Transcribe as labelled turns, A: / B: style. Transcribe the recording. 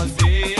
A: você.